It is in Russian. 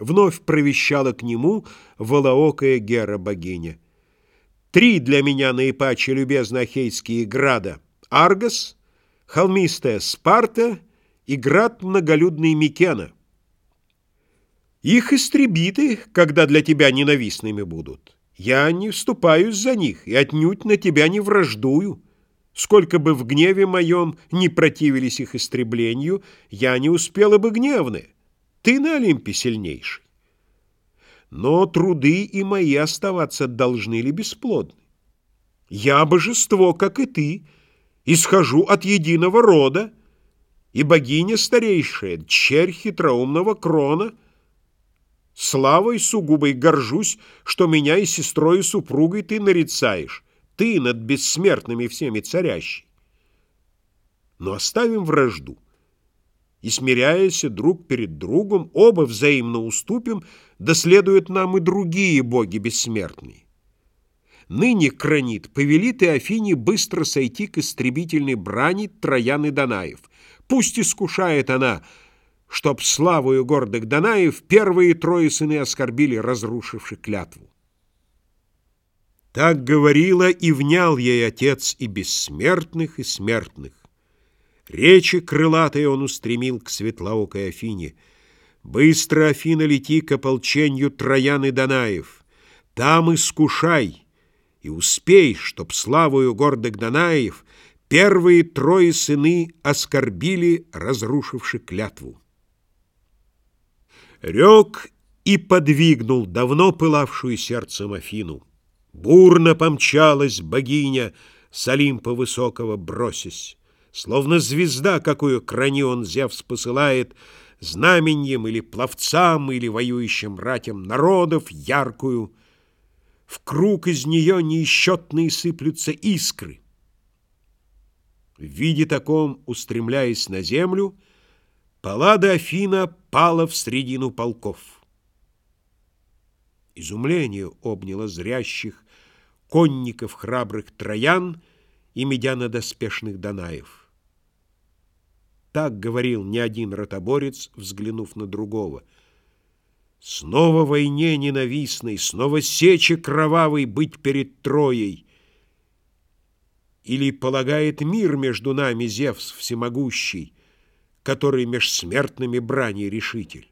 Вновь провещала к нему волоокая Гера-богиня. Три для меня наипаче любезно ахейские града — Аргос, холмистая Спарта и град многолюдный Микена. Их истребиты, когда для тебя ненавистными будут. Я не вступаюсь за них и отнюдь на тебя не враждую. Сколько бы в гневе моем не противились их истреблению, я не успела бы гневны. Ты на Олимпе сильнейший. Но труды и мои оставаться должны ли бесплодны? Я божество, как и ты, исхожу от единого рода, и богиня старейшая, черь хитроумного крона. Славой сугубой горжусь, что меня и сестрой и супругой ты нарицаешь, ты над бессмертными всеми царящий. Но оставим вражду и, смиряясь друг перед другом, оба взаимно уступим, да следуют нам и другие боги бессмертные. Ныне, Кранит, повели ты Афине быстро сойти к истребительной брани Троян и Данаев. Пусть искушает она, чтоб славою гордых Данаев первые трое сыны оскорбили, разрушивши клятву. Так говорила и внял ей отец и бессмертных, и смертных. Речи крылатые он устремил к светлоокой Афине. «Быстро, Афина, лети к ополчению Троян и Данаев. Там искушай, и успей, чтоб славою гордых Данаев первые трое сыны оскорбили, разрушивши клятву». Рек и подвигнул давно пылавшую сердцем Афину. Бурно помчалась богиня, с Олимпа высокого бросясь. Словно звезда, какую кранион Зевс посылает знаменьем или пловцам, или воюющим ратям народов яркую. В круг из нее неисчетные сыплются искры. В виде таком, устремляясь на землю, Паллада Афина пала в средину полков. Изумление обняло зрящих конников храбрых троян и медяно-доспешных Данаев. Так говорил не один ротоборец, взглянув на другого. Снова войне ненавистной, снова сече кровавой быть перед Троей. Или полагает мир между нами Зевс всемогущий, который меж смертными брани решитель?